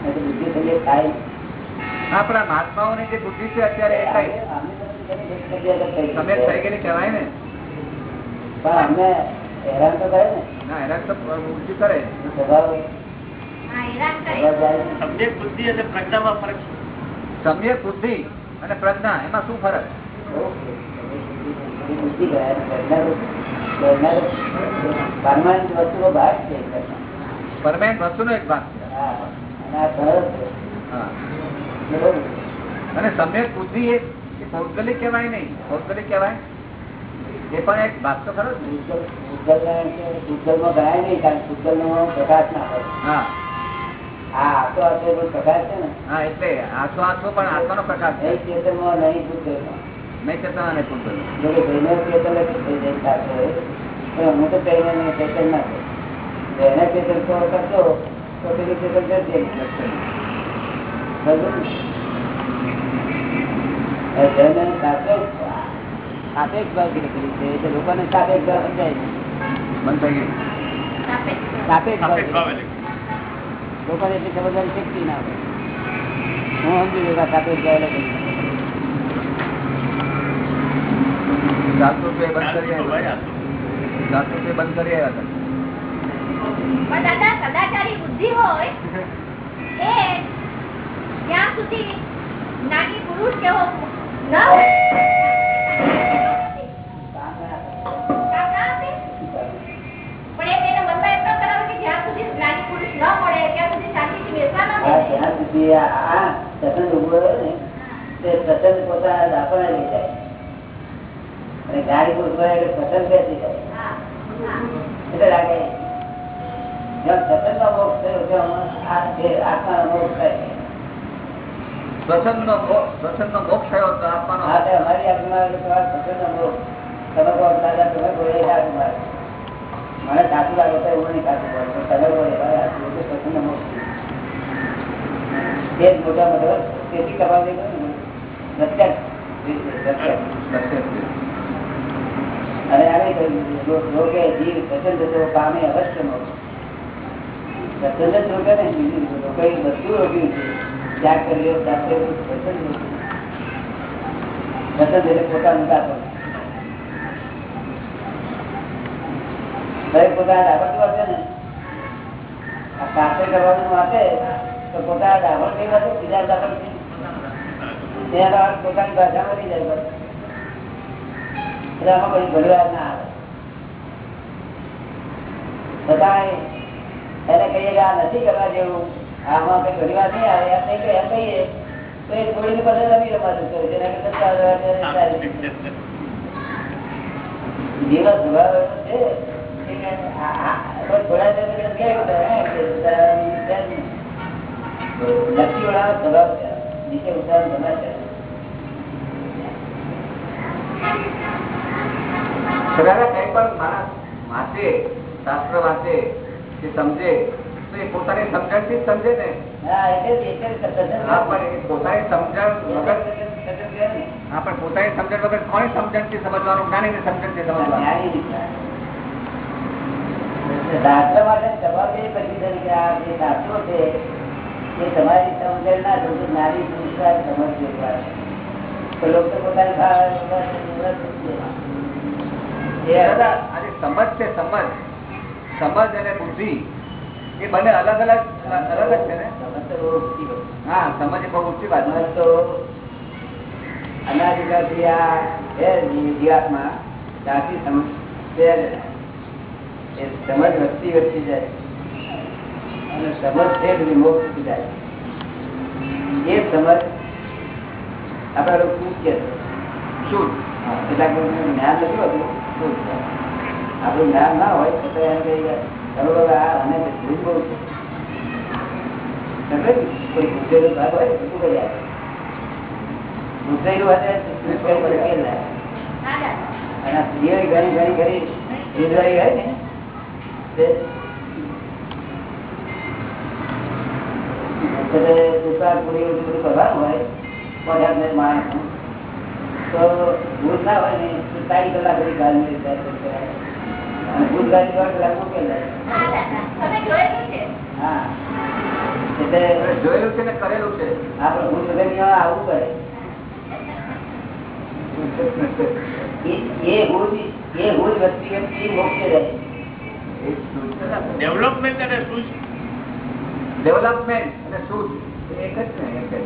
બુદ્ધિ થાય. આપણા મહાત્માઓની જે બુદ્ધિ છે અત્યારે. તમે થઈ ગયેલી કહેવાય ને? પણ અમને હેરાન તો કરે ને. ના હેરાન તો બુદ્ધિ કરે. ને. બુદ્ધિ અને પ્રજ્ઞામાં ફરક સમ્યક બુદ્ધિ અને પ્રજ્ઞા એમાં શું ફરક? બુદ્ધિ પ્રજ્ઞા પરમાનન્ટ વસ્તુનો ભાગ છે. પરમાનન્ટ વસ્તુનો એક ભાગ છે. અને સમ્યક બુદ્ધિ એ ભૌગોલિક કહેવાય નહીં. ભૌગોલિક કહેવાય. એ પણ એક ભાગ તો ખરો ભૂતગલમાં ગણાય નહીં કારણ કે ભૂતગલનો પ્રકાશ ના હોય. હા. આ આખો આખો પ્રકાશ છે ને? હા એટલે આસો આસો પણ આત્માનો પ્રકાશ નહીં ચેતનમાં નહીં ભૂતગલમાં નહીં ચેતન અને પણ હું તો કહીને નહીં ચેતન ના કરું. તો એને ચેતન તો કરશો તો પેલું ચેતન કરશે ને? સાપેક્ષ સાપેક્ષ ભાવ કીધેલી છે એટલે લોકોને સાપેક્ષ ભાવ સમજાય. બંધ થઈ ગયું સાપેક્ષ. ભાવ. લોકોને એટલી સમજવાની શક્તિ ના હોય હું સમજી ગયો સાપેક્ષ ભાવ એટલે કઈ. સાત રૂપિયા બંધ કરી ચાલતું તો ભાઈ આવ્યા આ તો. સાત રૂપિયા બંધ કરી આવ્યા હતા સદાચારી બુદ્ધિ હોય એ જ્યાં સુધી જ્ઞાની પુરુષ કેવો ન ત્યાં સુધી આ સતન ઊભો રહ્યો ને તે સતન પોતાના દાપણે લઈ જાય અને ગાડી હોય એટલે સતત બેસી જાય હા, હા. એટલે લાગે જ્યાં સતનનો મોક્ષ થયો ત્યાં આ જે મોક્ષ થાય છે. શ્વસનનો મો- મોક્ષ થયો તો આત્માનો આ તે અમારી આજ્ઞા એટલે મોક્ષ તમે કહો દાદા તમે કોઈ એ મને સાચું લાગે તો એવું નહીં સાચું પડે તમે કોઈ મોક્ષ તે જ મોટા મોટો તેથી કરવા દે પ્રત્યક્ષ રીતે, પ્રત્યક્ષ. અને આવી રોગે જીવ પ્રચંડ થતો પામે અવશ્ય મોક્ષ. સચન ને બીજું બધું રોક્યું છે ત્યાગ કર્યો પોતાનું દાપણ. ને આ પાસે કરવાનું વાંચે તો પોતાના બીજા દાપણ પોતાની ભાષામાં નહીં જાય. એટલે આમાં કઈ ઘડવા ના આવે. એને કહીએ કે આ નથી કરવા જેવું આમાં કઈ ઘડીવાર નહીં આવે એમ નહીં એમ કહીએ તો એ થોડી પાસે રમી રમાતું કરે છે. કરતા. જીવન સ્વભાવ એવો છે થોડા દિવસ. લક્ષી વાળા સ્વભાવ છે. નીચે ઉતાર ગમે છે. પણ માણસ વાંચે શાસ્ત્ર વાંચે કે સમજે તો એ પોતાની સમજણથી જ સમજે ને. પોતાની સમજણ વગર હા પણ પોતાની સમજણ વગર કોની સમજણથી સમજવાનું? જ્ઞાનીની ને સમજવાનું? જ્ઞાની રીતના. શાસ્ત્ર માટે પછી કે આ જે દાખલો છે એ તમારી સમજણ ના થતું જ્ઞાની પુરુષાર સમજજો. લોકો પોતાની સમજ છે સમજ. સમજ અને બુદ્ધિ એ બંને અલગ અલગ અલગ જ છે ને? હા સમજ એ બહુ ઊંચી વાત તો અનાધિકારથી આ જીવાતમાં ત્યાંથી સમજ એ સમજ વધતી વધતી જાય. અને સમજ છે બધી મોક્ષ સુધી જાય. એ સમજ આપણા શું કે? શું? કેટલાક જ્ઞાન નથી હોતું? આપણું જ્ઞાન ના હોય તો એમ કહી તમે લોકો આ અને ભૂલ બહુ છે ને? કોઈ પૂછેલો ભાગ હોય તો શું કરી આપે? પૂછેલું તો કઈ ઉકેલ લાવે. હા, દાદા. અને સ્ત્રીઓ ઘણી ઘણી ઘણી રીઝવાઈ હોય ને તે દુકાન પૂરી બધું કરવાનું હોય પગાર ને તો ભૂલ ના હોય ને તો ત્રણ કલાક બધી ગાળની રીતે કરાય. અને ભૂલ ગાડી દોઢ કલાક મૂકે જાય હા દાદા તમે જોયેલું છે હા એટલે જોયેલું છે ને કરેલું છે આપણે ભૂલ વગરની આવું કરે એ- એ ભૂલ એ ભૂલ વ્યક્તિ વ્યક્તિ મોક્ષે જાય એ શું છે ને? ડેવલપમેન્ટ અને શું ડેવલપમેન્ટ અને શું એક જ ને એક જ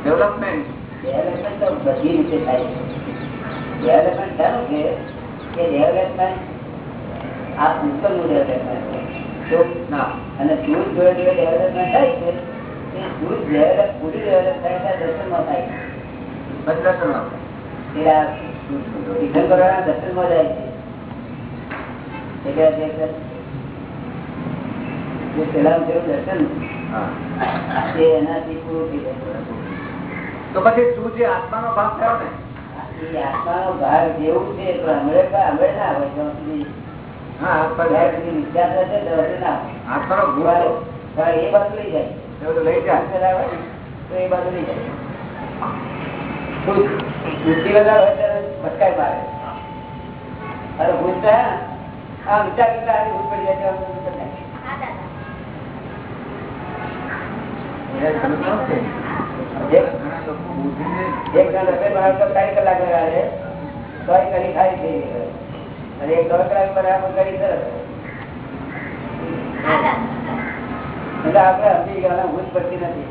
ડેવલપમેન્ટ ડેવલપમેન્ટ તો બધી રીતે થાય છે ડેવલપમેન્ટ શાનું છે કે ડેવલપમેન્ટ આ પુસ્તકનું ડેવલપમેન્ટ છે તો અને શુદ્ધ જોડે જોડે ડેવલપમેન્ટ થાય છે તે શુદ્ધ ડેવલપ પૂરી ડેવલપ થાય ત્યાં દર્શનમાં થાય છે. તે આ દર્શનમાં જાય છે. એટલે દર્શન તે એનાથી પૂરું થઈ જાય. તો પછી શું જે આત્માનો ભાગ થયો ને આત્માનો ભાગ જેવું છે પણ હમણાં હમણાં ના હોય જ્યાં સુધી હા પણ વિચાર થશે ત્યાં સુધી ના આત્માનો ભૂત એ બાજુ લઈ જાય. લઈ જાય. તો એ બાજુ લઈ જાય. બુદ્ધિ વધારે હોય ત્યારે ભટકાઈ મારે. અરે ભૂત તો હે વિચાર કરતા પડી જાય તો ન. એક એક જણ રસોઈ બનાવતો ત્રણ કલાક લગાડે તો કરી ખાઈ થઈ ગઈ અને એક દોઢ કલાક બનાવવા કરી સરસ એટલે આપણે સમજી ગયા ભૂત પડતી નથી.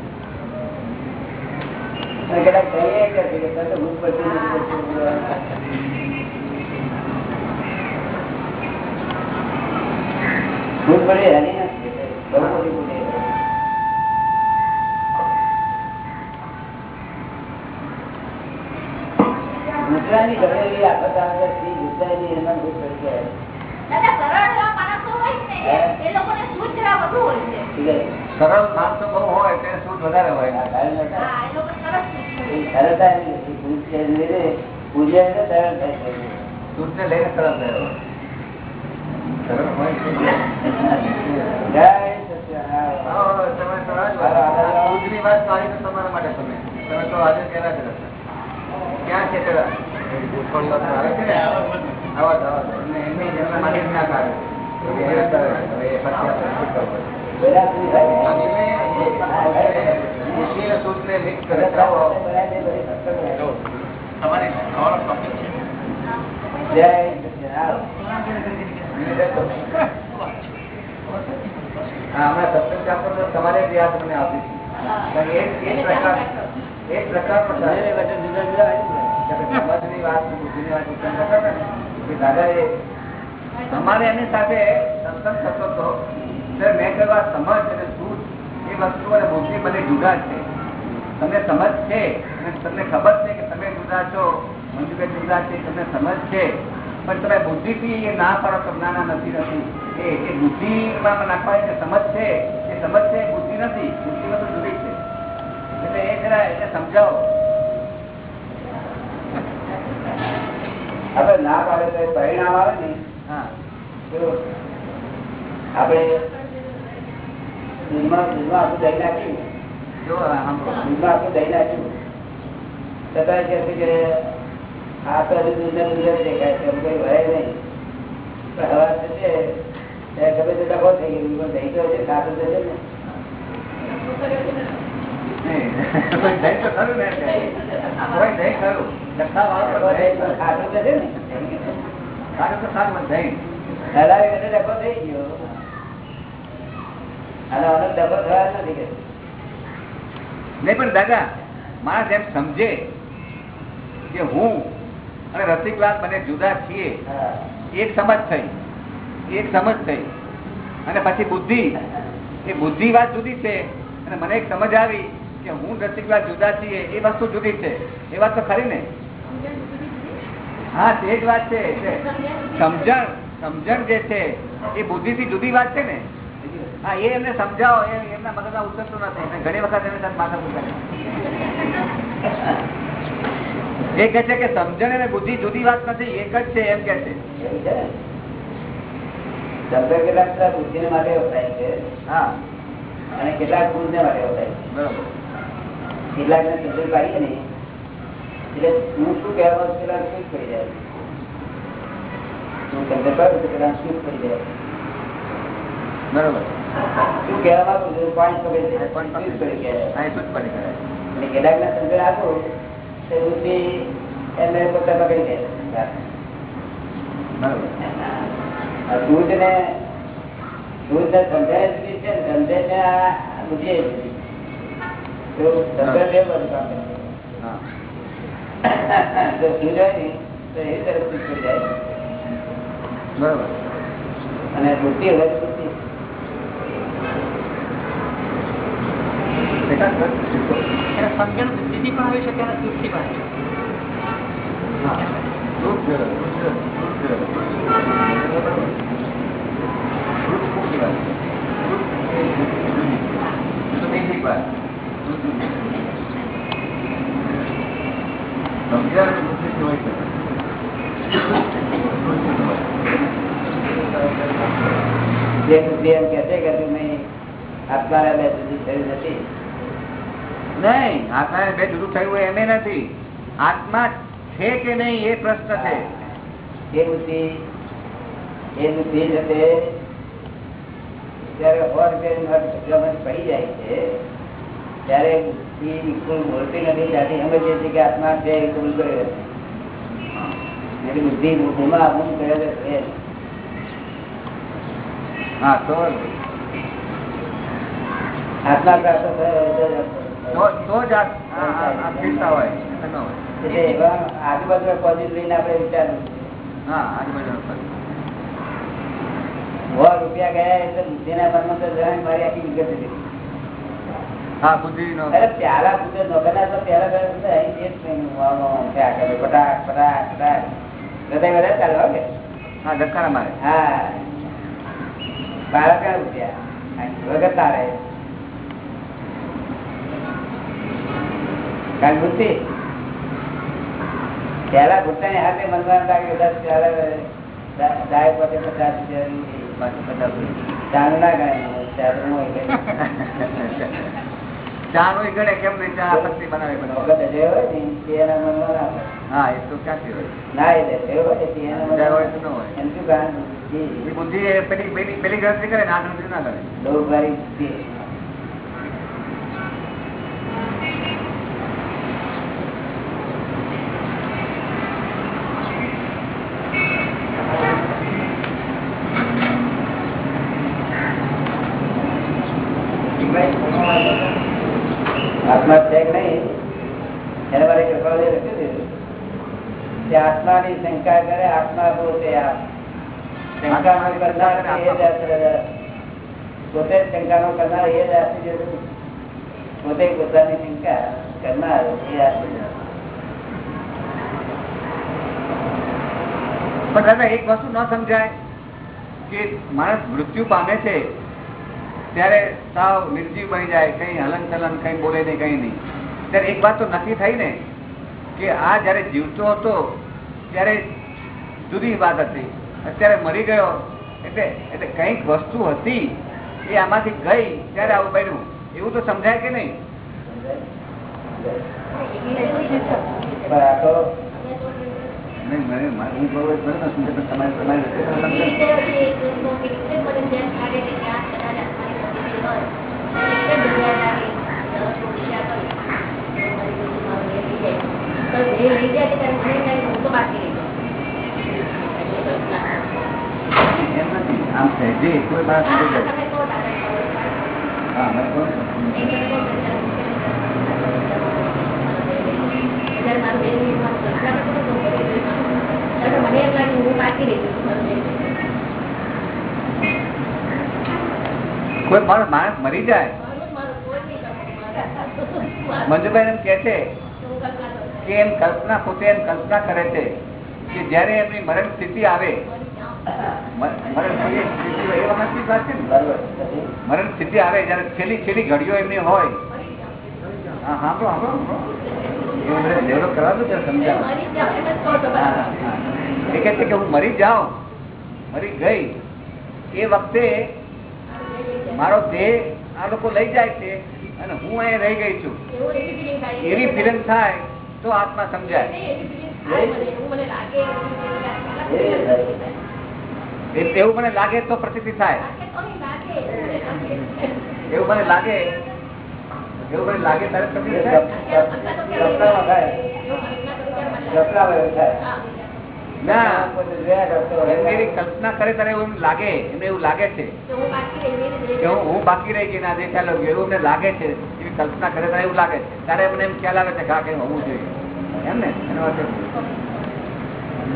અને કહીએ કે તો ભૂત પડતી નથી. ભૂત પડી હેલી નથી. બહુ મોટી ભૂલ એ. ગુજરાતની ગમે એવી આફત આવે છે ગુજરાતની એમાં ભૂત પડી જાય દાદા સરળ એવા માણસો હોય ને એ લોકોને સૂઝ જરા વધુ હોય છે. ઠીક છે. સરળ માણસો બહુ હોય તેને સૂટ વધારે હોય. સરળતા એની એને પૂજ્ય સરળ થાય સૂટ ને લઈને સરળ થયો સરળ હોય છે. જય સચિદાનંદ. હા, તમે તો આ જ વાત. સૂટની વાત તો આવી તો તમારા માટે તમે તમે તો આજે કહેલા જ હતા ક્યાં છે પેલા આવે છે ને આવા જ, આવા જ. એમને એમની જેમના માટે જ ના કાઢે. હવે એ અત્યારે- હવે એ પછી આપણે શું કરવું? બધા સુધી થાય. અને એ- બુદ્ધિ અને સૂટને mix કરે. બધા બધી ભક્તો બને. તમારે ખાવાનો ટોપિક છે જય સચિદાનંદ. તમારે જ યાદ મને હતી. એક- પ્રકારનો સમાજની વાત બુદ્ધિની વાત કરતા કે દાદાએ અમારે એની સાથે સત્સંગ થતો હતો. ત્યારે મેં કહ્યું આ સમજ અને સૂઝ એ વસ્તુ અને બુદ્ધિ બને જુદા છે. તમને સમજ છે અને તમને ખબર છે કે તમે જુદા છો. મંજુભાઈ જુદા છે તમને સમજ છે. પણ તમે બુદ્ધિથી એ ના પાડો તો ના ના નથી નથી એ બુદ્ધિમાં નાખવાની જે સમજ છે એ સમજ છે બુદ્ધિ નથી બુદ્ધિમાં તો જુદી છે. એટલે એ જરા એને સમજાવો. આપણે લાભ આવે તો પરિણામ આવે ને આપડે દૂધમાં દૂધમાં આખું દહીં નાખ્યું. દૂધમાં આખું દહીં નાખ્યું. છતાં કહે છે કે આ તો દૂધ ને દૂધ દેખાય છે એમ કઈ ભરાય નહીં. હવા થશે ત્યારે ગમે તે ડખો થઈ ગયો પણ દહીં છે ને. દાદા માણસ એમ સમજે કે હું અને રસિકલાલ મને જુદા છીએ. એક સમજ થઈ. એક સમજ થઈ અને પછી બુદ્ધિ. એ બુદ્ધિ વાત જુદી છે. અને મને એક સમજ આવી કે હું વાત જુદા છીએ, એ વસ્તુ જુદી છે. એ વાત તો ખરી ને? હા, તે જ વાત છે. સમજણ સમજણ જે છે, એ બુદ્ધિ થી જુદી વાત છે ને? હા, એ એમને સમજાવો. એ એમના મગજમાં ઉતરતું નથી. ઘણી વખત એમને સાથે માથા એ કહે છે કે સમજણ અને બુદ્ધિ જુદી વાત નથી. એક જ છે, એમ કે છે? શબ્દ કેટલાક બુદ્ધિ માટે વપરાય છે. હા. અને કેટલાક બુદ્ધિને માટે વપરાય છે. કેટલાક ને શબ્દ કાઢીએ ને એટલે હું શું કહેવા છું, શું કરી જાય. હું તમને કહું તો પેલા શું કરી જાય. બરોબર. શું કહેવા માંગુ છું? કરી એટલે કેટલાકના સંજોગ આપો તો એમને પોતે પકડી દે બરોબર. છે ને આ બુદ્ધિ બે બધું. કામ તો દૂધ ને તો એ તરફ દૂધ જાય. બરોબર. અને બુદ્ધિ. એને સમજણ બુદ્ધિથી પણ આવી શકે અને દુઃખથી પણ આવી શકે. હા. દૂધ ફેરવે, દૂધ ફેરવે, દૂધ ફેરવે. બરોબર. દૂધ શું કહેવાય? દૂધ નહીં શીખવાય. દૂધ દૂધ. સમજણ અને બુદ્ધિથી હોય શકે. બુદ્ધિથી હોય. જે બુદ્ધિ એમ કહે છે કે તું નહીં આત્માને બે જુદી થયું નથી નહીં આત્માને બે જુદું થયું હોય એમ નથી આત્મા છે કે નહીં એ પ્રશ્ન છે? એ બુદ્ધિ એ બુદ્ધિ જતે જયારે ખીચામાંથી પડી જાય છે ત્યારે બુદ્ધિ બોલતી નથી ત્યાંથી સમજીએ છીએ કે આત્મા છે એ કબૂલ કરે એટલે બુદ્ધિ બુદ્ધિમાં કરે છે હા તો આત્મા પ્રાપ્ત થયો તો જ હોય હોય. આજુબાજુ પોઝિટિવ લઈને આપણે વિચારવું હા આજુબાજુ સો રૂપિયા ગયા એટલે બુદ્ધિના મનમાં તો જાણે મારી આખી વિગત હતી. હા બુદ્ધિ નો અરે પ્યાલા પૂછે નોકરના તો પ્યાલા કરે તો અહીં જે જ નહીં આમ આમ કરે. પટાક પટાક પટાક હૃદય વધારે ચાલે હો હા ધક્કા મારે. હા. બાળક ક્યાં રૂપિયા. વગર તારે. બુદ્ધિ પેલા હાથે લાગે દસ દાય પોતે પચાસ. ચાનું ના કે. ચા નો ગણે કેમ નહીં? ચા પત્તી બનાવે મનમાં. હા એ તો ક્યાંથી હોય? ના એ હોય તે મનમાં ન હોય. એમ શું કારણ બુદ્ધિ પેલી પેલી ગણતરી કરે ને આ ગણતરી ના કરે. બહુ બુદ્ધિ આત્મા છે કે નહીં એને મારે કૃપાળુએ લખ્યું દીધું કે આત્માની શંકા કરે આત્મા પોતે આપ શંકાનો કરનાર એ જ જ આશ્રય. પોતે પોતાની શંકા કરનાર એ આશ્રય. પણ દાદા, એક વસ્તુ ન સમજાય કે માણસ મૃત્યુ પામે છે, ત્યારે સાવ નિર્જીવ બની જાય, કઈ હલન ચલન કઈ બોલે નહીં, કઈ નહીં ત્યારે એક વાત તો નક્કી થઈ ને, કે આ જયારે જીવતો હતો, ત્યારે જુદી વાત હતી. અત્યારે મરી ગયો. એટલે એટલે કંઈક વસ્તુ હતી. એ આમાંથી ગઈ. ત્યારે આવું બન્યું. એવું તો સમજાય કે નહીં? તો નહીં, મને મારે- હું બરોબર બરોબર સમજે કોઈ કોઈ માણસ માણસ મરી જાય? મંજુભાઈ એમ કે છે કે એમ કલ્પના પોતે એમ કલ્પના કરે છે. કે જયારે એમની મરણ સ્થિતિ આવે મરણ સ્થિતિ આવે જયારે છેલ્લી છેલ્લી ઘડીઓ એમની હોય. હા કરવા ત્યારે સમજાવો. એ કહે છે કે હું મરી જાઉં મરી ગઈ એ વખતે મારો દેહ આ લોકો લઈ જાય છે અને હું અહીંયા રહી ગઈ છું. એવી ફિલિંગ થાય તો આત્મા સમજાય. એવું મને લાગે તો પ્રતિતિ થાય. એવું મને લાગે. એવું મને લાગે ત્યારે થાય? હા. ના. એમને કલ્પના કરે ત્યારે એવું એમ લાગે. એમને એવું લાગે છે. તો હું બાકી રહી ગઈ કે હું હું બાકી રહી ગઈ ના જે ખ્યાલ એવું એમને લાગે છે. એવી કલ્પના કરે ત્યારે એવું લાગે છે. ત્યારે મને એમ ખ્યાલ આવે છે કે કંઈ હોવું જોઈએ. એમ ને.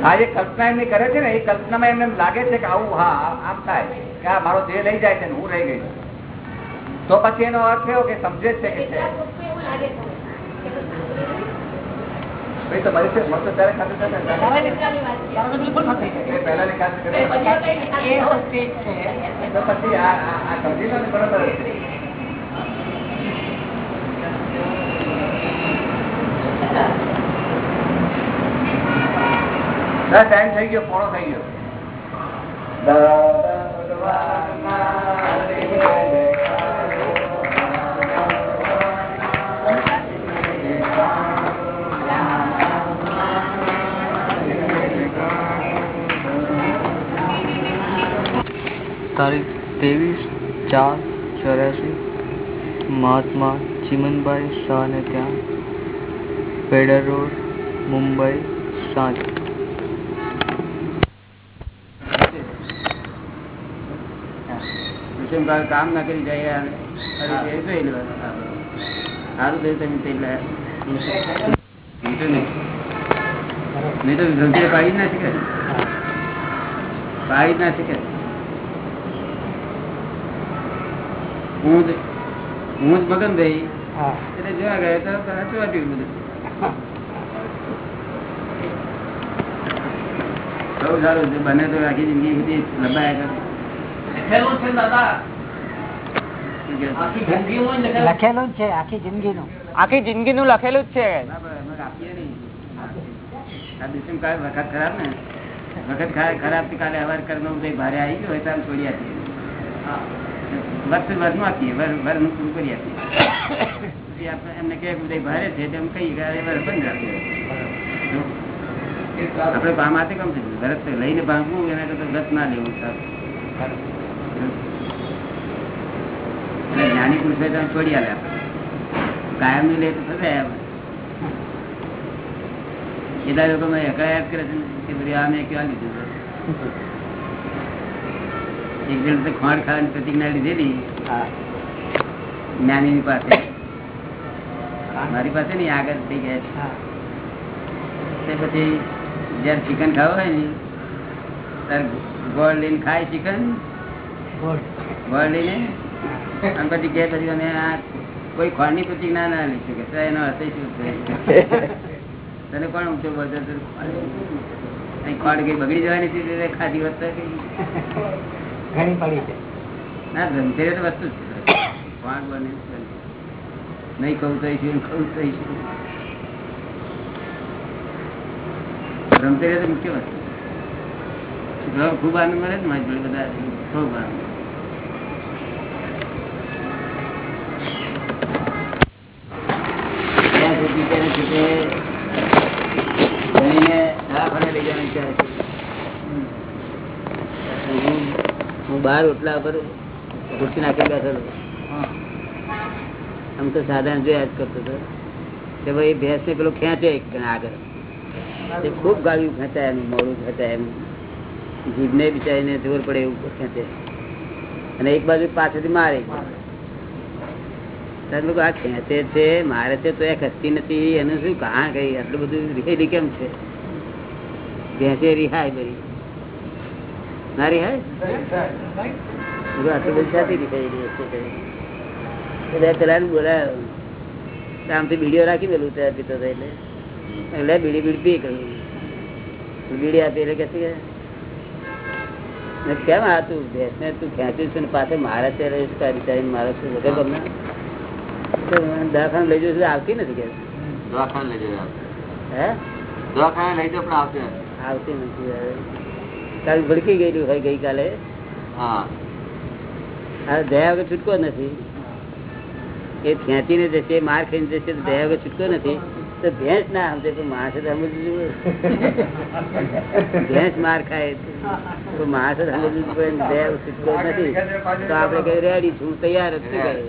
આ જે કલ્પના એમની કરે છે ને એ કલ્પનામાં એમને લાગે છે કે આવું હા આમ થાય. કે આ મારો દેહ લઈ જાય છે ને હું રહી ગઈ. તો પછી એનો અર્થ એવો કે સમજે છે કે છે કેટલાક વસ્તુ એવું લાગે છે કે બસ ભાઈ તો મરી છે મળતો ત્યારે ખાતું થશે ને. પહેલાની વાત છે. ત્યારે તો બિલકુલ ન થઈ શકે એ પહેલાની ખાતું કરે. પછી એવો સ્ટેજ છે તો પછી આ આ- આ સમજી લો ને બરોબર છે. ના, ટાઈમ થઈ ગયો પોણો થઈ ગયો. દાદા ભગવાનના દેહ તારીખ ત્રેવીસ ચાર ચોર્યાસી. મહાત્મા ચિમનભાઈ શાહને ત્યાં. પેડર રોડ મુંબઈ સાંજ. વિષમભાવ કામ ના કરી જાય સારું થયું તમે તે. નહીં તો ધમકી પાડી ના શકે. પાડી ના શકે. હું જ હું જ મગન ભાઈ એટલે જોવા ગયા તો સાચું ચોટ્યું બધું. બહુ સારું બને તો આખી જિંદગી બધી લંબાયા લખેલું છે દાદા. લખેલું. છે? આખી જિંદગી છે આખી જિંદગી નું લખેલું જ છે. ના, વખત ખરાબ ને? વખત ખરાબથી કાલે અવાર કર્મ ભારે આવી ગયો હોય તો છોડી આપીએ. વર્ષ વર્ષનું આપીએ વરનું પૂરું કરી આપીએ. એમને કે ઉદય ભારે છે એમ કહીએ કે વર બંધ રાખીએ આપણે કામ આતે કમ છે વ્રત લઈને ભાંગવું એના કરતા વ્રત ના લેવું જ્ઞાની પુરુષે છોડી આવ્યા કાયમનું લે તો એટલા લોકો મેં એકલા કરે છે ને કે બધી આ મેં કેવા લીધું એક જણ તો ખોંડ ખાવાની પ્રતિજ્ઞા લીધેલી. જ્ઞાની પાસે. મારી પાસે નહીં આગળ થઈ ગયા છે. તે પછી જયારે ચિકન ખાવા હોય ને ત્યારે ગોળ લઈને ખાય ચિકન અને પછી કે પછી અમે આ કોઈ ખોળની પ્રતિજ્ઞા ના લઈ શકે. એનો અર્થ શું તને કોણ ઊંચો બોલતો ખોડ કઈ બગડી જવાની હતી ખાધી વસ્તુ ઘણી પડી છે. ના ધનતેરસ તો વસ્તુ છે. ખોડ બને નહીં કહું તો કહું તો શું ધનતેરસ તો મુખ્ય વસ્તુ ખૂબ આનંદ મળે ને મારી જોડે બધા ખૂબ આનંદ. વિચાર. હું બહાર ઓટલા પર ખુરશી નાખી બેઠેલો. આમ તો સાધારણ જોયા જ કરતો હતો. કે ભાઈ ભેંસ ને પેલો ખેંચે એક આગળ. એ ખૂબ ગાળ્યું ખેંચાય એનું, મોડું ખેંચાય એનું. જીભને બિચારીને જોર પડે એવું ખેંચે. અને એક બાજુ પાછળથી મારે. આ ખેંચે છે, મારે છે તો એ ખસતી નથી, એનું શું કારણ કઈ? આટલું બધું રિહાયેલી કેમ છે? ભેંસે રિહાય બરી ના રિહાય આટલું બધું હશે કઈ? પેલા બોલાયો. આમથી બીડીઓ રાખી દેલું ત્યાં પીતો એટલે એટલે બીડી બીડી પી કહ્યું બીડી આપી એટલે કે કેમ આ તું ભેંસને તું ખેંચ્યું છું ને પાછળ મારે છે એટલે શું વગર ગમે? દવાખાને લઈ જવું આવતી નથી કે? દવાખાને લઈ જવું હે? દવાખાને લઈ જાઓ પણ આવશે આવતી નથી હવે. કાલ ભડકી ગયેલું હોય ગઈકાલે. હા. આ દયા વગર છૂટકો નથી. એ ખેંચીને જશે માર ખાઈને જશે તો દયા વગર છૂટકો નથી. તો ભેંસ ના સમજે તો માણસ સમજવું ભેંસ માર ખાય તો માણસ સમજવું પડે દયા છૂટકો નથી. તો આપણે કઈ રેડી છું તૈયાર જ છું કઈ.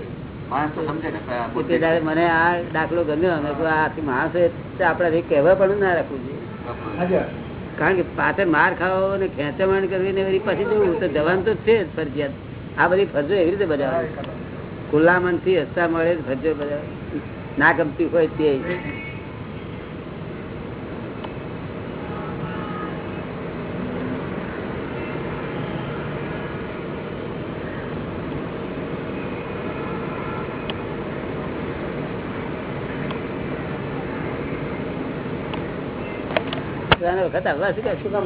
માણસ તો સમજે ને કે આ એટલે ત્યારે મને આ દાખલો ગમ્યો અમે આથી માણસ આપણાથી કહેવા પણ ના રાખવું જોઈએ. કારણ કે પાછળ માર ખાવો ને ખેંચામણ કરવી ને એવી પછી જવું તો જવાનું તો છે જ ફરજિયાત. આ બધી ફરજો એવી રીતે બજાવે. ખુલ્લા મનથી હસતા મળે ફરજો બજાવે. ના ગમતી હોય તે. વખત આવવા શું શું કામ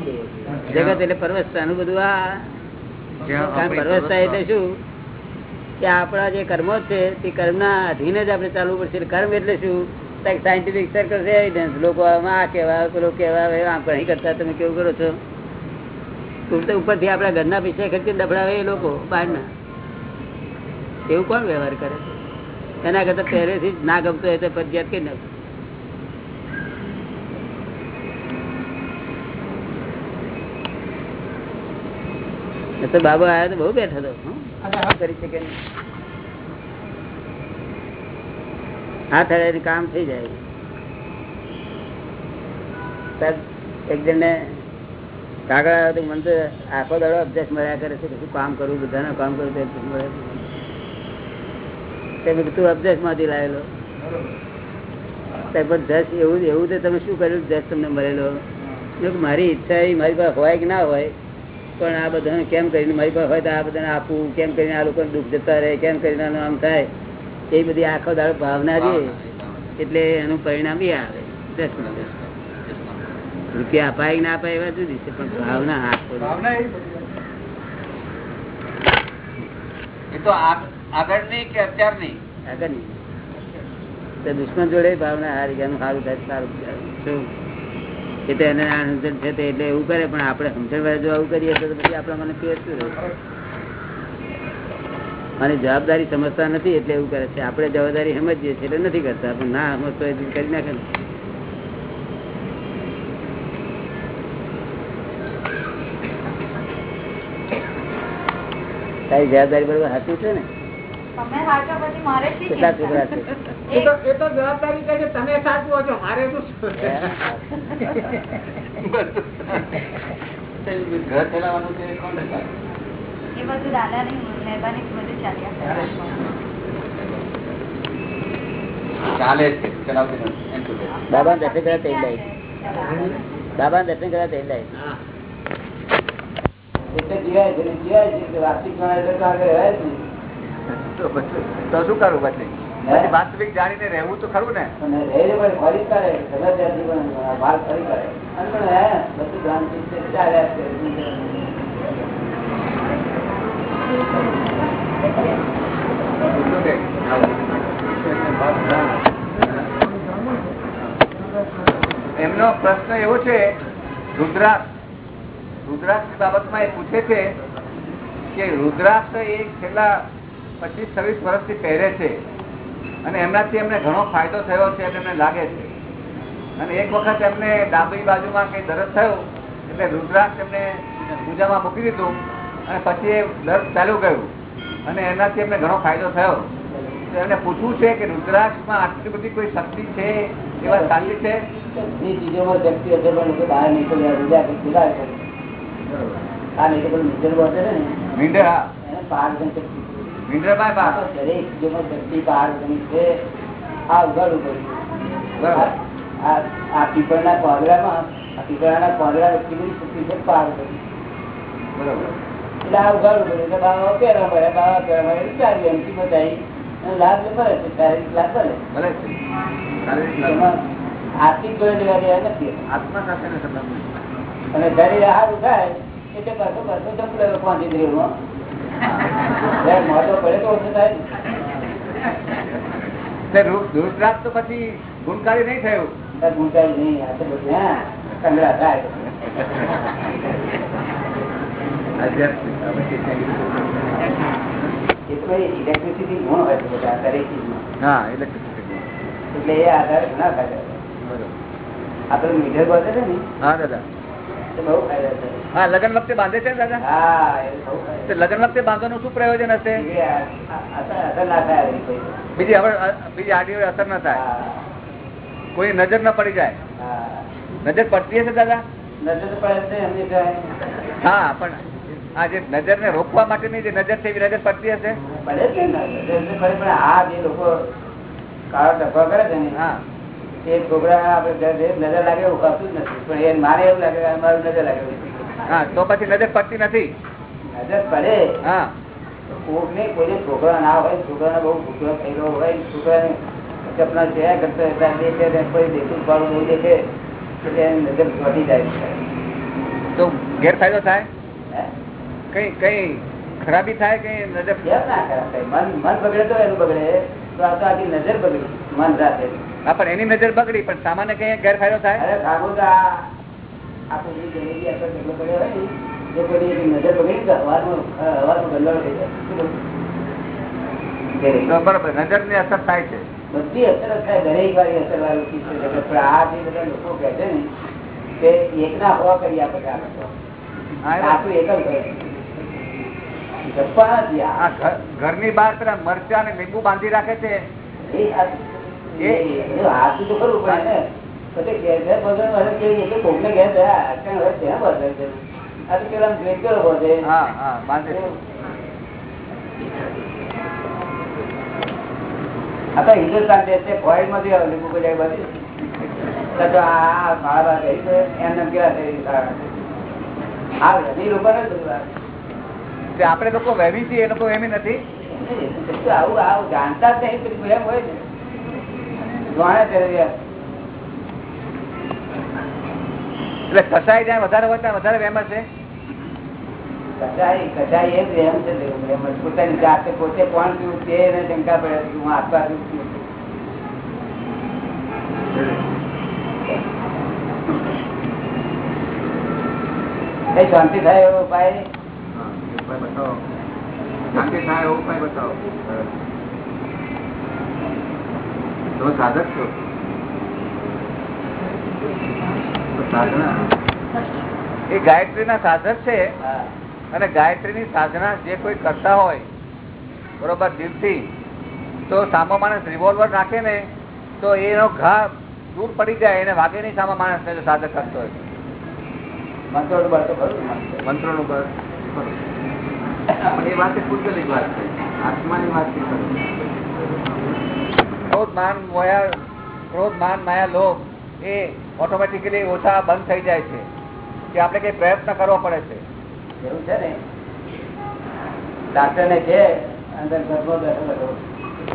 જગત એટલે પરવસતાનું બધું આ પરવસતા એટલે શું? કે આપણા જે કર્મો છે તે કર્મના અધીન જ આપણે ચાલવું પડશે. કર્મ એટલે શું? સાયન્ટિફિક સર્કલ છે એવિડન્સ લોકો આ કહેવા પેલો કહેવા આમ પણ કરતા તમે કેવું કરો છો? તો ઉપરથી આપણા ઘરના પૈસા ખર્ચી દફડાવે એ લોકો બહારના. એવું કોણ વ્યવહાર કરે? એના કરતા પહેલેથી જ ના ગમતો હોય તો ફરજિયાત કરી નાખો એ તો બાબા આવ્યો તો બહુ બેઠો હતો. હં? કરી શકે. હાથ કામ થઈ જાય. એક જણને કાગળ આવ્યો તો મને તો આખો દાડો અભ્યાસ મળ્યા કરે છે કે શું કામ કરવું બધાને કામ કરવું મળે તે મેં તું અભ્યાસમાંથી લાવેલો. પણ જસ એવું એવું તો તમે શું કર્યું? જસ તમને મળેલો. મારી ઈચ્છા એ મારી પાસે હોય કે ના હોય પણ આ બધાને કેમ કરીને મારી પાસે હોય તો આ બધાને આપવું કેમ કરીને આ લોકોને દુઃખ જતા રહે? કેમ કરીને આનું આમ થાય? એ બધી આખો દાડો ભાવના રે એટલે એનું પરિણામ બી આવે. રૂપિયા અપાય ના અપાય એવા જુદી છે પણ ભાવના. એ નહીં. દુશ્મન જોડે ભાવના હારી ગયા સારું થાય સારું. થાય. શું એ તો એને સમજણ છે એટલે એવું કરે, પણ આપણે સમજણ જો આવું કરીએ તો પછી આપણા મને ફેર શું અને જવાબદારી સમજતા નથી એટલે એવું કરે છે આપણે જવાબદારી સમજીએ છીએ એટલે નથી કરતા પણ ના સમજતો તો કરી નાખે. તારી જવાબદારી બરોબર હાથું છે ને ચાલે છે? બાબા દર્શન કર્યા તે લાઈ બાબા દર્શન કર્યા તે લાઈ એટલે જીવાય છે જીવાય છે વાર્ષિક એટલે તો શું કરવું પછી વાસ્તવિક જાણીને રહેવું તો ખરું ને? એમનો પ્રશ્ન એવો છે રુદ્રાક્ષ રુદ્રાક્ષ બાબતમાં એ પૂછે છે કે રુદ્રાક્ષ એ છેલ્લા પચીસ છવ્વીસ વર્ષથી પહેરે છે. અને એમનાથી એમને ઘણો ફાયદો થયો છે એમને લાગે છે. અને એક વખત એમને ડાબી બાજુમાં કંઈ દરદ થયો એટલે રુદ્રાક્ષ એમને પૂજામાં મૂકી દીધું અને પછી એ દર્દ ચાલુ ગયું અને એનાથી એમને ઘણો ફાયદો થયો. તો એમને પૂછવું છે કે રુદ્રાક્ષમાં આટલી બધી કોઈ શક્તિ છે એવા સાચી છે? એ ચીજોમાં શક્તિ હશે બહાર નીકળ્યા કંઈક ખુલ્લા છે. આ તો પેલું હશે ને? મીંઢર હા. પારદર્શક શક્તિ છે આ આ પીપળના આ પીપળાના. બરાબર. એટલે આ એટલે બાવા પહેરવા બાવા પહેરવા ચાલી લાભ મળે છે શારીરિક લાભ મળે આર્થિક લેવા દેવા નથી આત્મા અને શરીર સારું થાય એટલે પાછો પાછો ચંપલે પહોંચી દ્રીમાં મોટો પડે તો ઓછો થાય. ને. તે રુ- રુદ્રાક્ષ તો પછી ગુણકારી નહીં થયું? ગુણકારી નહીં આ તો બધું હા કંગડા થાય. ઇલેક્ટ્રિસિટી ગુણ હોય છે બધા દરેક હા ઇલેક્ટ્રિસિટી એટલે એ આધાર ઘણા ફાયદા આપડે મીઠર બધે છે ને? હા દાદા. હા લગ્ન વખતે બાંધે છે ને દાદા? લગ્ન વખતે બાંધવાનું શું પ્રયોજન હશે. બીજી હવે બીજી આડી અસર ના થાય. કોઈ નજર ના પડી જાય. નજર પડતી હશે દાદા. હા પણ આ જે નજર ને રોકવા માટેની જે નજર છે એવી નજર પડતી હશે? પડે છે ને આ જે લોકો કાળો ડબ્બા કરે છે હા. એ છોકરા આપડે નજર લાગે એવું જ નથી. પણ એ મારે એવું લાગે મારું નજર લાગે હા તો પછી નજર પડતી નથી. નજર પડે. હા. કોક ને કોઈ છોકરા ના હોય છોકરાને બહુ ભૂખો થયેલો હોય છોકરાને સપના જોયા કરતો હોય દેખે ને કોઈ દેખું પાડું બહુ દેખે એટલે એની નજર ચોટી જાય તો ગેરફાયદો થાય? કઈ કઈ ખરાબી થાય કઈ નજર ના ખરાબ થાય? મન મન બગડે તો એનું બગડે. તો આ તો આખી નજર બગડી મન રાતે. હા પણ એની નજર બગડી પણ સામાન્ય કઈ ગેરફાયદો થાય? તો ને નજર તો? તો ની અસર થાય છે. બધી અસર થાય દરેક વાળી અસર વાળું છે. પણ આ જે બધા લોકો કહે છે ને કે એકના હોવા કરી આપે છે આ લોકો. હા, એ એક જ કહે ઘરની બહાર પેલા મરચા અને લીંબુ બાંધી રાખે છે. એ તો ખરું પણ ને પછી ઘેર બધું હવે કેવી કોકને ત્યાં છે. આ તો પેલા બધે. હિન્દુસ્તાન દેશ છે ફોરેનમાંથી આવે બધી. આ મારા છે એમને કેવા થઈ આ આપણે લોકો વહેમી છીએ એ લોકો એમ નથી. આવું આવું જાણતા જ નહીં એમ હોય ને એટલે કસાઈ ત્યાં વધારે હોય ત્યાં વધારે વહેમ છે? કચાઈ કચાઈ એ જ એમ છે પોતાની જાતે પોતે કોણ પીવું તે એને શંકા પડે. કે હું આત્મા પીવું છું. શાંતિ થાય એવો ઉપાય? શાંતિ થાય એવું ઉપાય બતાવો. તમે સાધક છો? એ ગાયત્રી ના સાધક છે અને ગાયત્રી ની સાધના જે કોઈ કરતા હોય બરોબર દિલથી તો સામો માણસ રિવોલ્વર નાખે ને તો એનો ઘા દૂર પડી જાય એને વાગે નહીં સામા માણસ ને જો સાધક કરતો હોય. મંત્રો નું. બળ. એ વાત એ વાત છે. આત્માની વાત છે ક્રોધ માન મોયા ક્રોધ માન માયા લોભ એ ઓટોમેટિકલી ઓછા બંધ થઈ જાય છે. કે આપણે કઈ પ્રયત્ન કરવો પડે છે. એવું છે ને? ડાક્ટર ને કે અંદર ગર્ભો બેઠો બેઠો.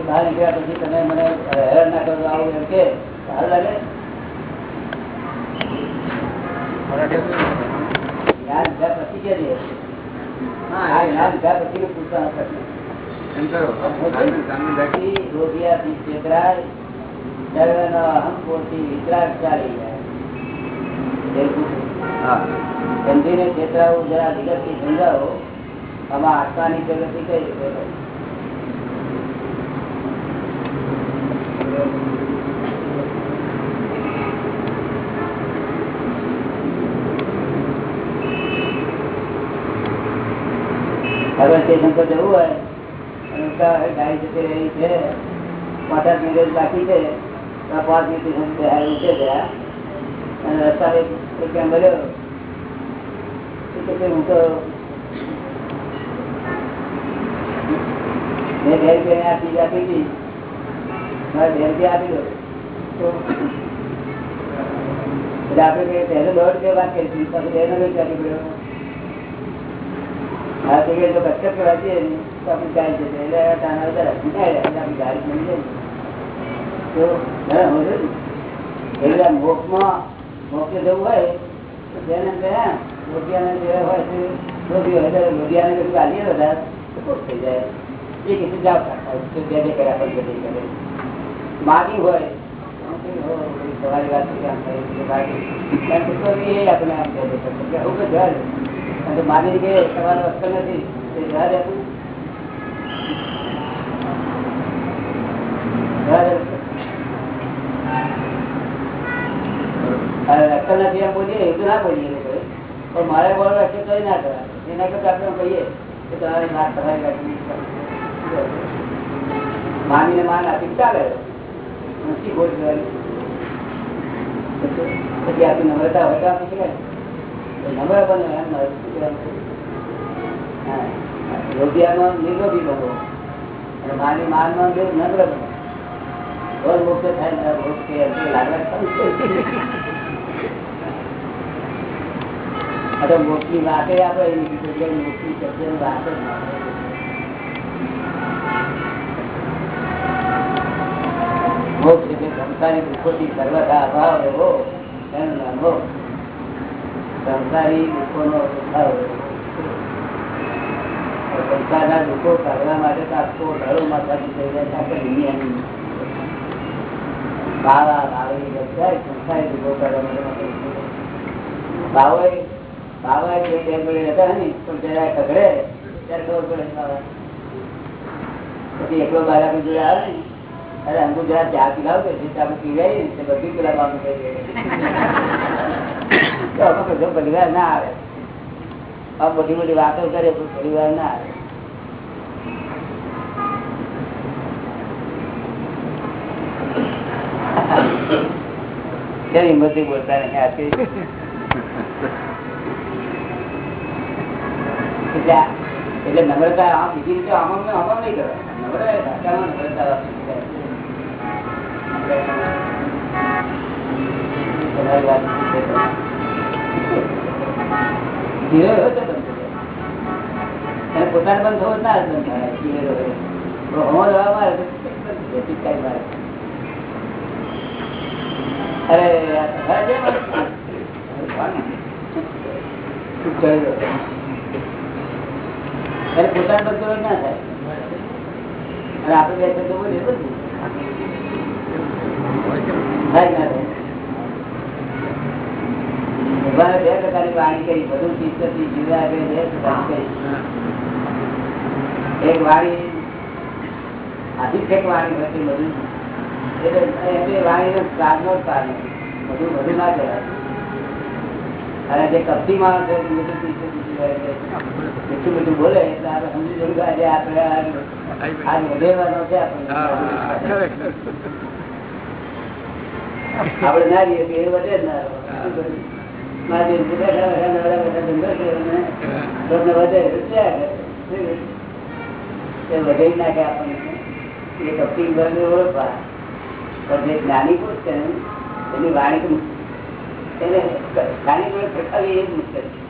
બહાર નીકળ્યા પછી તમે મને હેરાન ના કરો આવું એમ કે સારું લાગે? જ્ઞાન પછી કે. આ જ્ઞાન પછી પૂછવાનો પ્રશ્ન. સમજીને છેતરાવું જરા વિગતથી સમજાવો. આમાં આત્માની પ્રગતિ કઈ રીતે હવે સ્ટેશન પર જવું હોય રહી છે પાંચ મિનિટ બાકી છે પાંચ મિનિટ પર ગયા અને રસ્તા મળ્યો હું તો મેં મારે બે આપી દો. તો એટલે આપણે પહેલો દોઢ રૂપિયા વાત કરી પછી બે રૂપિયા આપી પડ્યો હા તો આપણે ચાલી જશે એટલે તાના બધા ગાડી મળી જાય. તો ના હોય એટલે હોય તો તેને ત્યાં લોધિયાને જે હોય તે લોધી હોય ત્યારે વધારે તો ખુશ થઈ જાય. એ કીધું જાવ તો બધી કરે. માગી હોય તમારી વાત છે, એ આપણે આમ કહે છે, કે આવું કે દે. અને તો માગી કે અક્કલ નથી તે બોલીએ દે તું. ના બોલીએ. પણ મારે બોલ રાખે તો ના કરાય એના કરતા આપણે કહીએ કે તમારે ના તમારી રાખવી માનીને માન આપી ચાલે નથી બોલ. પછી આપણી નમ્રતા હોય તો આપી શકાય તો નમ્ર બનો એમ મારે. લોભિયામાં નિર્લોભી બનો અને માની માનમાં તો મોટી વાતે આપણે મોટી શબ્દની વાત જ. મોક્ષ એટલે સંસારી દુઃખોથી સર્વથા અભાવ એવો એનો નામો સંસારી અભાવ એવો. સંસારના દુઃખો કાઢવા માટે તો આખો ઘરો માથાથી થઈ જાય આખા દુનિયાની બાવા બાવી બધા સંસારી પછી એકલો બાળક જોડે આવે ને અરે અંગુ જરા ચા પીલાવ કે આપણે પીવાય ને બધું પેલા બાપ કહી દે તો અમુક જો પરિવાર ના આવે. આ મોટી મોટી વાતો કરે, પણ પરિવાર ના આવે. કેમ હિંમતથી બોલતા નહીં આથી. એટલે આ- એટલે નમ્રતા આમ બીજી રીતે આમાં ને આમાં નહીં કરે. નમ્ર ભાષામાં નમ્રતા રાખવી પડે. તમારી વાત પોતાને બંધ થવો ના. તો તો. અરે તો પોતાને બધું હોય ના થાય અને આપણે બે શબ્દો બોલીએ બધું ના થાય ભગવાને બે પ્રકારની વાણી કરી બધું ચીજથી જીવે આગળ બે પ્રકારની કરી એક વાણી આધિક્ષેક વાણી હતી બધું. એટલે વાણીનો પ્રાણનો જ પ્રાણ બધું બધું ના કહેવાય. અને જે કપટી માણસ મીઠું મીઠું બોલે એટલે આપણે સમજી જવું કે આજે આપણે આ- વધેવાનો છે. આપણે ના રહીએ એ વધે જ ના આપણને. જ્ઞાની પુરુષ છે એની વાણી એને જ્ઞાની પુરુષ સરખાવી એ જ મુશ્કેલ છે.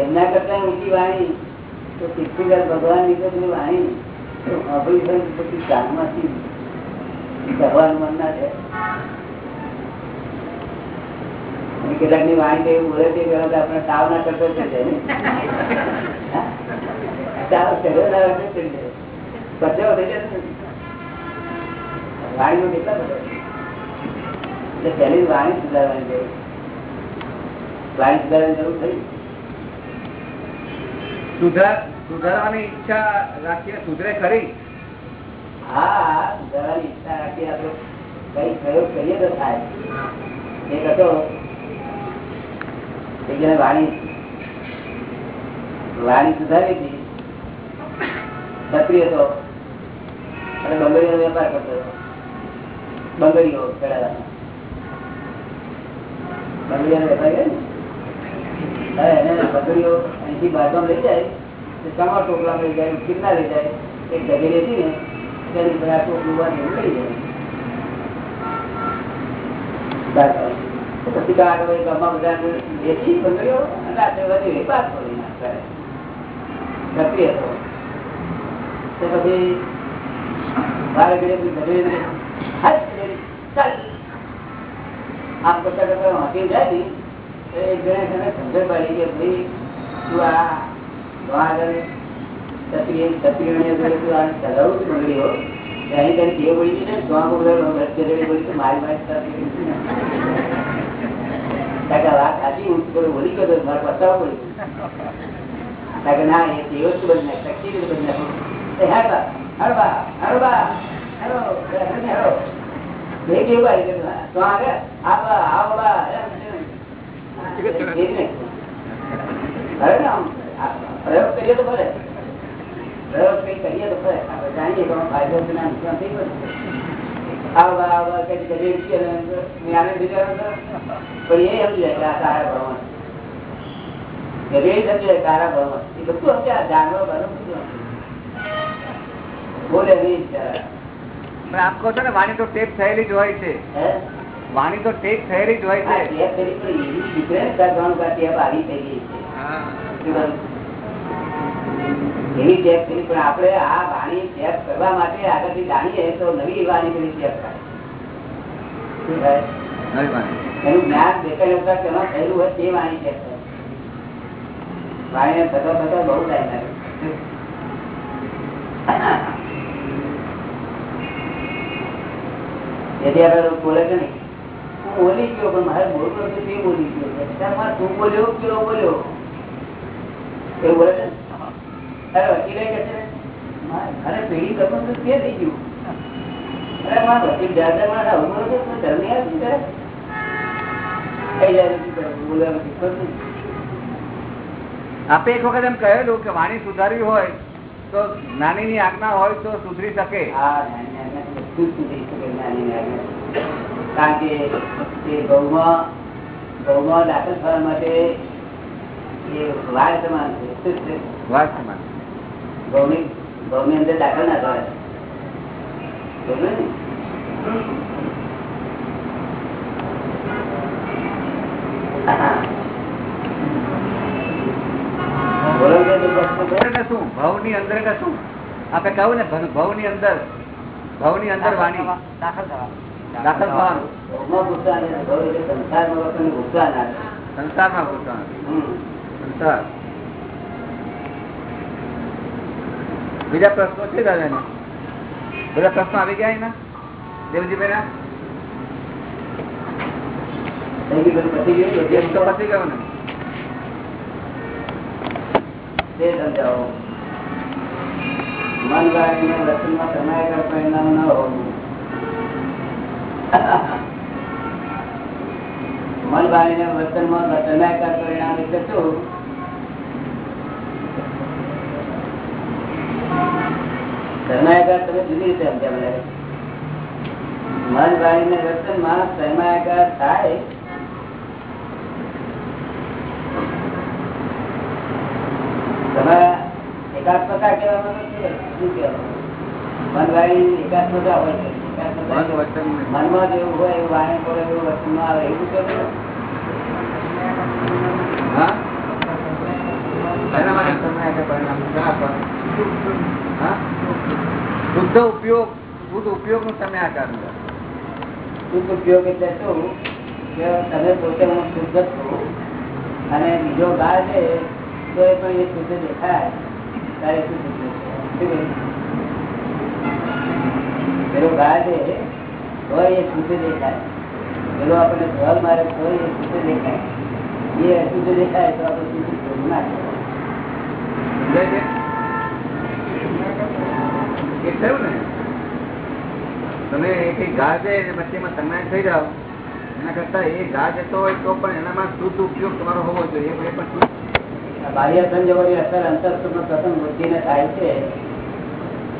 એમના કરતા ઊંચી વાણી, તો તીર્થુગર ભગવાનની કરેલી વાણી, તો અભય પછી કાનમાંથી ભગવાન મન છે. કેટલાકની વાણી એવું બોલે છે કે આપણે તાવ ના કરતો? તાવ ચડ્યો ના ને. કેટલા એટલે પહેલી વાણી સુધારવાની જરૂર. વાણી સુધારવાની જરૂર થઈ? સુધાર સુધારવાની ઈચ્છા રાખીને સુધરે ખરી? હા સુધારવાની ઈચ્છા રાખી આપણે કઈ પ્રયોગ કરીએ તો થાય. એક હતો એક જણે વાણી સુધારી હતી. ક્ષત્રિય હતો અને બંગડીનો વેપાર કરતો હતો. બંગડીઓ ચડાવવાનો બંગડીનો વેપાર કરે એને બંગડીઓ અહીંથી બાજુ લઈ જાય, તો સમા ટોપલા લઈ જાય કેટલા લઈ જાય, એક જગ્યાએ હતી ને તેની બધા ટોપલું બાંધીને લઈ જાય. પછી આગળ તેને પાડી કે ભાઈ, તું આ વાઘ છત્રી છત્રીઓને તું આ ચલાવું બંગડીઓ એની તારી ટેવ પડી છે ને બધા તો મારી મારી થોડું બોલી ગયો તો મારે પસ્તાવો પડી ના એ ટેવ જ બની નાખ શક્તિ રીતે બની નાખું એ હેડબા હળબા હળબા હેડો હેડો બે આવી ગયું તો આગળ આ બા આ એમ તેમ. એ જ ને. ખરે ને આમ, આ પ્રયોગ કરીએ તો ભલે પ્રયોગ કઈ કરીએ તો ભલે જાણીએ તો ફાયદો થઈ ગયું આવ આવ કઈ કરીએ છીએ ને મેં આને બીજા પણ એ સમજી કે આ તારા ભણવાનું એ સમજી તારા ભણવાનું એ બધું સમજે આ બધું બોલે નહીં. પણ આપ કહો છો ને વાણી તો ટેપ થયેલી જ હોય છે. વાણી તો ટેપ થયેલી જ હોય છે. એવી ચેક કરી પણ આપણે આ વાણી ચેક કરવા માટે આગળથી જાણીએ તો નવી વાણી પેલી ચેક થાય? એનું જ્ઞાન દેખાય વખત તેમાં થયેલું હોય તે વાણી ચેક થાય વાણીને થતો થતો બહુ ટાઈમ લાગે તેથી આપણે બોલે છે ને હું બોલી ગયો પણ મારે બોલતો તે બોલી ગયો. મારે તું બોલ્યો પેલો બોલ્યો? એવું બોલે છે ને? ઘરે પેઢી કરવું તો તે થઈ ગયું અરે મારા વકીલ જાતે મારા અવગણો તો ધર્મી આવી છે. આપે એક વખત એમ કહેલું કે વાણી સુધારવી હોય તો નાનીની આજ્ઞા હોય તો સુધરી શકે. કારણ કે તે ગૌમાં ગૌમાં દાખલ થવા માટે એ વાળ સમાન છે સમાન ગૌની ની અંદર દાખલ ના. અંદર શું ભવની અંદર આપણે કહ્યું ને ભવ- ભવની અંદર. ભવની અંદર વાણી. દાખલ થવા. દાખલ થવાનું. સંસારમાં સંસારમાં. સંસાર. બીજા પ્રશ્નો છે દાદા બધા પ્રશ્નો આવી ગયા એના? દેવજીભાઈ ના? થઈ ગયું પતી ગયું ને. તે સમજાવો મન સમાયેલા પરિણામ ન હોવું. મન વાણીને વર્તનમાં સમાયકાર પરિણામ એટલે શું સમાયકાર તમે જુદી રીતે સમજ્યા મને. મન વાણીને વર્તનમાં સમાયકાર થાય. એકાત્મતા કહેવામાં નથી શું કહેવાનું મનવાળી એકાત્મતા હોય છે. મન મનમાં જેવું હોય એવું વાણી પડે એવું વચનમાં આવે એવું કેવું હા? પરિણામ. પર. હા? શુદ્ધ ઉપયોગ શુદ્ધ ઉપયોગનું તમે આકાર શુદ્ધ ઉપયોગ એટલે શું? કે તમે પોતે હું શુદ્ધ છો. અને બીજો ગાળ છે તો એ પણ એ શુદ્ધ દેખાય ત્યારે. શું શુદ્ધ પેલો ગાળ છે તો એ શુદ્ધ દેખાય. પેલો આપણને ધોલ મારે તો એ શુદ્ધ દેખાય. એ અશુદ્ધ દેખાય તો આપણે શુદ્ધ ના એ થયું ને? તમે એક ઘા છે વચ્ચેમાં સંજ્ઞાન થઈ જાઓ. એના કરતા એ ઘા જતો હોય તો પણ એનામાં શુદ્ધ ઉપયોગ તમારો હોવો જોઈએ. એ પણ શુદ્ધ. બાહ્ય સંજોગોની અસર અંતરસ્તમાં પ્રથમ બુદ્ધિને થાય છે.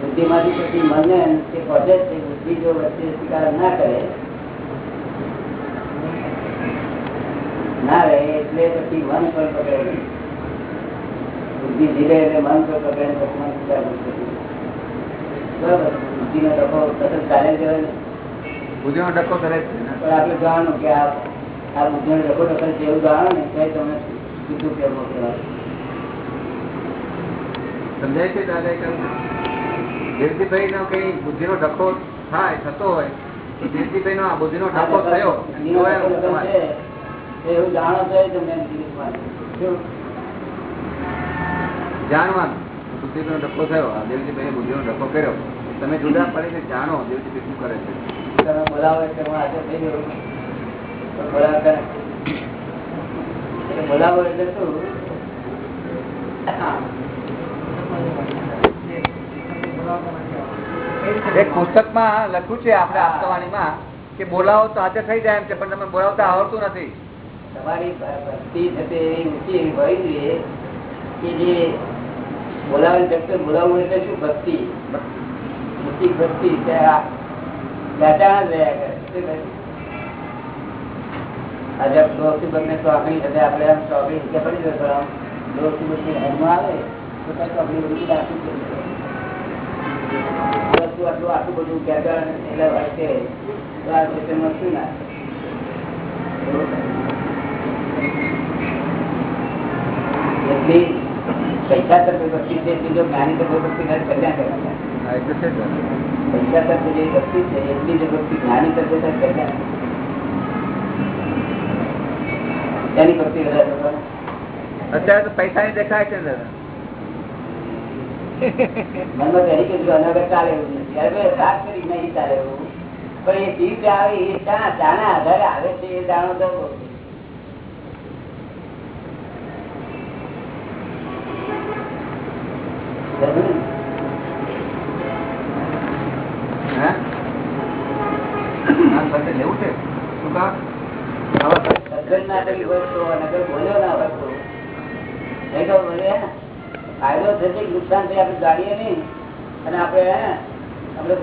બુદ્ધિમાંથી પછી મનને તે પહોંચે છે બુદ્ધિ જો વચ્ચે સ્વીકાર ના કરે, ના રહે એટલે પછી મન પણ પકડે. બુદ્ધિ ધીરે એટલે મન પણ પકડે પછી મન સ્વીકાર બુદ્ધિનો ડખો સતત ચાલે જ બુદ્ધિનો ટકો કરે છે પણ આપણે જાણવું કે આ આ બુદ્ધિનો ડખો ડખો છે એવું જાણો ને તો તમે શુદ્ધ ઉપયોગમાં કહેવાય. સમજાય છે દાદા કેમ? દેવજીભાઈ નો કઈ બુદ્ધિનો ડખો થાય થતો હોય તો દેવજીભાઈ નો આ થયો. એમ તો એમ તમારે. એવું જાણો તો જાણવાનું. બુદ્ધિનો ટકો થયો આ દેવજીભાઈ બુદ્ધિનો ટકો કર્યો. તમે જુદા પડીને જાણો દેવજીભાઈ શું કરે છે. તમે બોલાવો એટલે હું હાજર થઈ ગયો બોલાવો એટલે શું? એક પુસ્તકમાં લખ્યું છે આપણે આપતાવાણીમાં કે બોલાવો તો હાજર થઈ જાય એમ છે પણ તમે બોલાવતા આવડતું નથી. તમારી ભક્તિ છે તે એવી ઊંચી એવી હોવી જોઈએ કે જે બોલાવવાની શક્તિ બોલાવવું એટલે શું ભક્તિ? ઊંચી ભક્તિ બેચાણા જ રહ્યા કરે. આપણે આમ ચોકડી પડી આમ દોસ્તી બધી હેડમાં આવે, તો કઈ ચોકડી બધી રાખી વસ્તુ આટલું આટલું બધું બેચાણા એટલે છે તો આ ચેતનમાં પૈસા તરફ ભક્તિ છે એટલી જ્ઞાની તરફ ભક્તિ કરે કલ્યાણ કરવાના તો પૈસા તરફ જે ભક્તિ છે એટલી જ ભક્તિ જ્ઞાની તરફ કલ્યાણ તેની ભક્તિ વધારે અત્યારે તો પૈસાની દેખાય છે ને. મનમાં અનગર ચાલે એવું નથી. હવે વાત કરી નહીં ચાલે એવું. પણ એ જીવ આવે એ ચા ચાના આધારે આવે છે એ જાણો તો નુકસાન થઈ આપણે જાણીએ નહીં. અને આપણે આપણે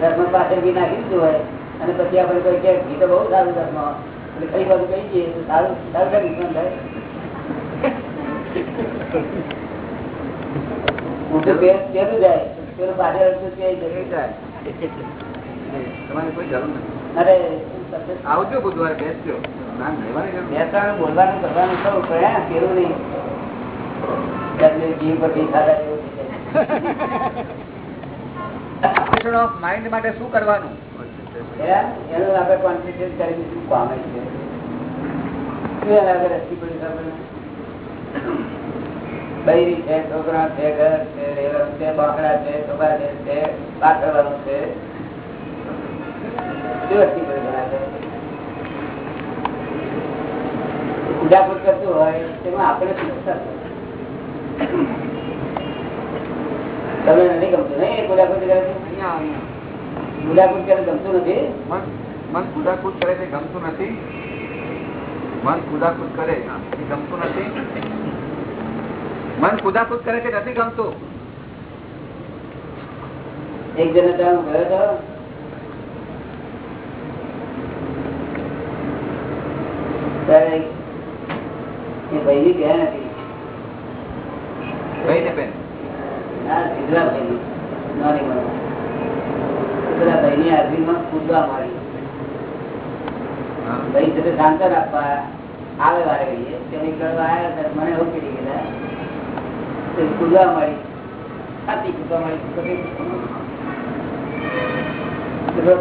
ધર્મ પાસે બી નાખી દીધું હોય. અને પછી આપણે કોઈ કે ઘી તો બહુ સારું ધર્મ એટલે કઈ બાજુ કહી દઈએ તો સારું સારું થાય નુકસાન થાય? ઊંધું પે- પેલું જાય. પેલું અડધું તે થઈ તમારે કોઈ જરૂર નથી. અરે આવજો બુધવારે બેસજો. બેસવાનું બોલવાનું કરવાનું ખરું પણ કેવું નહીં. Mind માટે શું કરવાનું? એનું આપણે કોન્સન્ટ્રેટ કરીને શું કામ છે? આગળ પડી બૈરી છે છોકરા છે ઘર છે રેવણ છે બાકડા છે છોકરા છે છે. ઘણા છે? ઉડાપુટ કરતું હોય તેમાં આપણે શું તમને નથી ગમતું નહીં? ઉડાપુટ કરે અહીંયા કરે ગમતું નથી? મન કુદાકુદ કરે છે ગમતું નથી. મન કુદાકુદ કરે એ ગમતું નથી. મન કુદાકુદ કરે છે નથી ગમતું. એક જણ ત્યાં હું ગયો હતો ત્યારે એ ભાઈ ને બેન ના ભાઈ ને સાંતર મળી.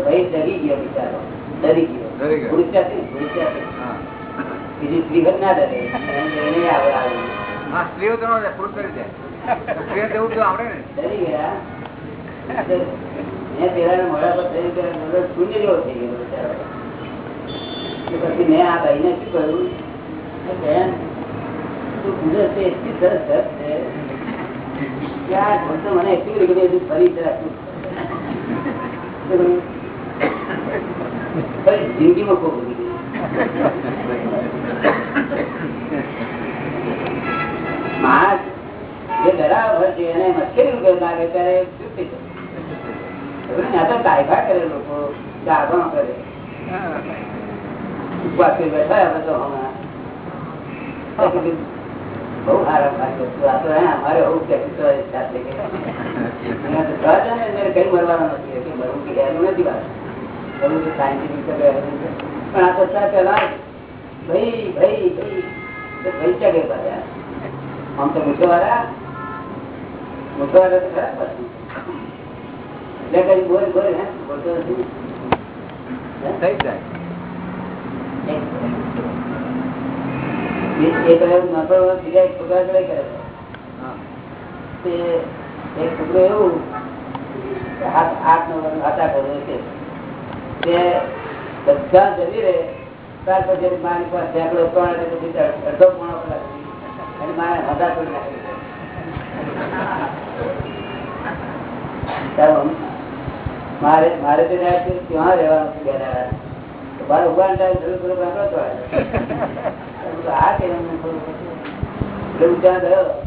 ભાઈ ડરી ગયો બિચારો. ડરી ગયો. ડરી ગયો. બીજી સ્ત્રીગત ના ડરે. એને આવે. સ્ત્રીઓ તો પુરુષ કરી દે. સ્ત્રીઓ તેવું તો આવડે ને. બિચારો. એટલે સરસ સરસ છે ક્યાં આ મને એટલી બધી ફરી રાખું. જિંદગીમાં ખૂબ ગમી ગઈ. માણસ જે ડરાવ હોય છે એને તો કાયદા કરે લોકો જાગરણ આ તો અમારે ને કઈ મરવાનું નથી નથી વાત. નથી. પણ આ તો ભાઈ ભાઈ ભાઈ ચગે પાછા. આમ તો મૂછવાળા વાળા તો ખરા પાછું એટલે કઈ બોલ બોલ હે? બોલતો નથી. થઈ જાય. એ એ કહેવાય બીજા એક છોકરા જોડે કરે છે. તે એક છોકરો એવું કે આઠ નવ વર્ષ આટા કરે છે. તે બધા જતી રહે. ત્યાર પછી મારી પાસે એટલે અડધો પોણો કલાક મારે મારે તો છે રહેવાનું બે દાડા. બાર ઊભા ટાઈમ કરો કાંકરો આ કે ત્યાં ગયો.